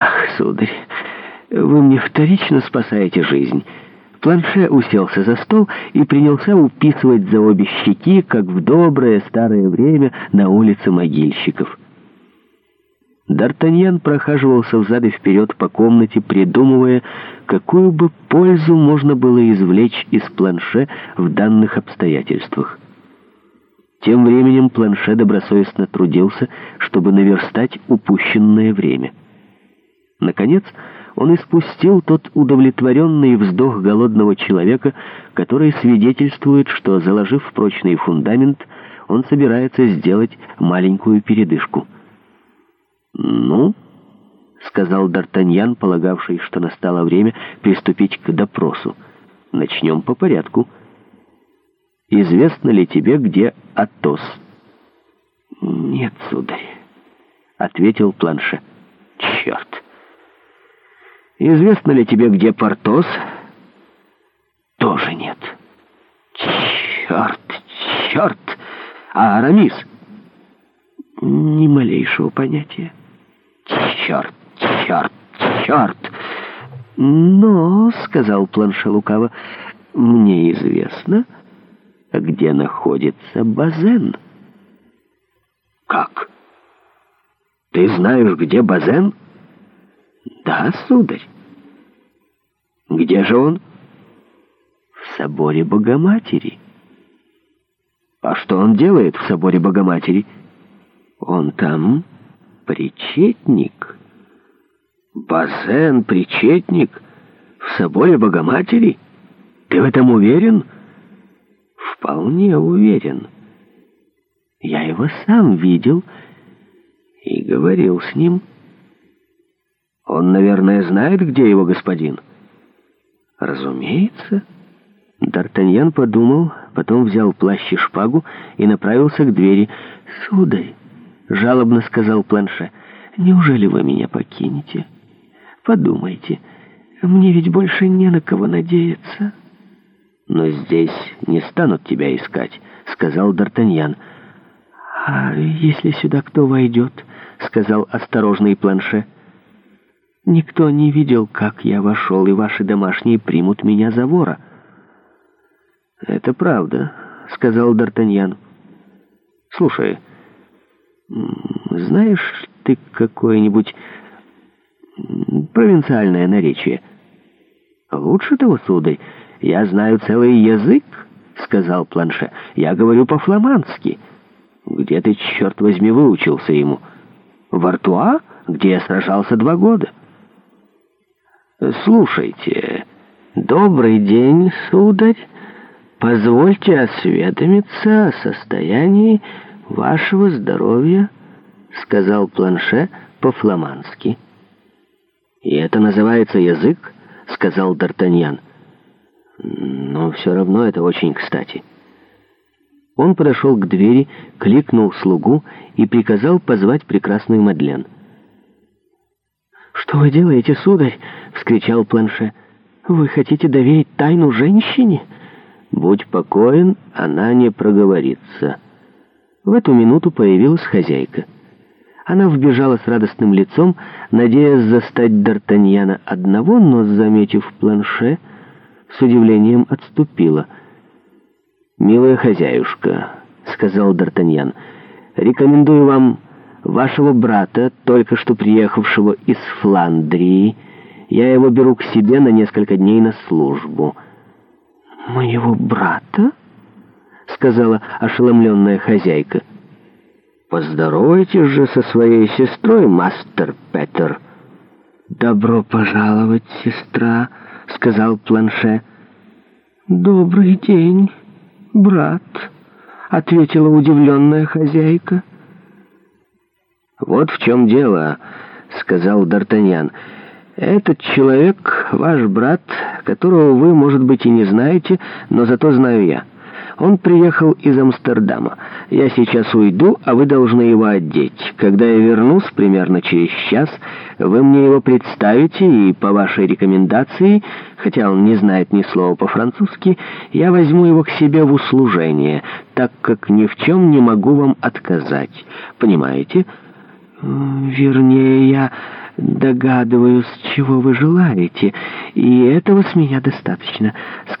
«Ах, сударь, вы мне вторично спасаете жизнь!» Планше уселся за стол и принялся уписывать за обе щеки, как в доброе старое время на улице могильщиков. Д'Артаньян прохаживался взад и вперед по комнате, придумывая, какую бы пользу можно было извлечь из планше в данных обстоятельствах. Тем временем планше добросовестно трудился, чтобы наверстать упущенное время. Наконец, он испустил тот удовлетворенный вздох голодного человека, который свидетельствует, что, заложив прочный фундамент, он собирается сделать маленькую передышку. «Ну?» — сказал Д'Артаньян, полагавший, что настало время приступить к допросу. «Начнем по порядку. Известно ли тебе, где Атос?» «Нет, сударь», — ответил Планше. «Черт!» Известно ли тебе, где Портос? Тоже нет. Черт, черт! А Арамис? Ни малейшего понятия. Черт, черт, черт! Но, — сказал планша лукаво, — мне известно, где находится Базен. Как? Ты знаешь, где Базен? — «Да, сударь». «Где же он?» «В соборе Богоматери». «А что он делает в соборе Богоматери?» «Он там причетник». «Базен причетник? В соборе Богоматери? Ты в этом уверен?» «Вполне уверен. Я его сам видел и говорил с ним». Он, наверное, знает, где его господин?» «Разумеется». Д'Артаньян подумал, потом взял плащ и шпагу и направился к двери. «Сударь», — жалобно сказал Планше, — «неужели вы меня покинете? Подумайте, мне ведь больше не на кого надеяться». «Но здесь не станут тебя искать», — сказал Д'Артаньян. «А если сюда кто войдет?» — сказал осторожный Планше. «Планше». Никто не видел, как я вошел, и ваши домашние примут меня за вора». «Это правда», — сказал Д'Артаньян. «Слушай, знаешь ты какое-нибудь провинциальное наречие?» «Лучше того, сударь, я знаю целый язык», — сказал Планше. «Я говорю по-фламандски». «Где ты, черт возьми, выучился ему?» «В Артуа, где я сражался два года». «Слушайте, добрый день, сударь. Позвольте осведомиться о состоянии вашего здоровья», — сказал планше по-фламандски. «И это называется язык?» — сказал Д'Артаньян. «Но все равно это очень кстати». Он подошел к двери, кликнул слугу и приказал позвать прекрасную Мадлен. «Что вы делаете, сударь?» вскричал Планше. «Вы хотите доверить тайну женщине?» «Будь покоен, она не проговорится». В эту минуту появилась хозяйка. Она вбежала с радостным лицом, надеясь застать Д'Артаньяна одного, но, заметив Планше, с удивлением отступила. «Милая хозяюшка», — сказал Д'Артаньян, — «рекомендую вам вашего брата, только что приехавшего из Фландрии, — я его беру к себе на несколько дней на службу». «Моего брата?» — сказала ошеломленная хозяйка. «Поздоровайтесь же со своей сестрой, мастер Петер». «Добро пожаловать, сестра», — сказал Планше. «Добрый день, брат», — ответила удивленная хозяйка. «Вот в чем дело», — сказал Д'Артаньян. Этот человек — ваш брат, которого вы, может быть, и не знаете, но зато знаю я. Он приехал из Амстердама. Я сейчас уйду, а вы должны его одеть. Когда я вернусь, примерно через час, вы мне его представите, и по вашей рекомендации, хотя он не знает ни слова по-французски, я возьму его к себе в услужение, так как ни в чем не могу вам отказать. Понимаете? Вернее, я...«Догадываюсь, чего вы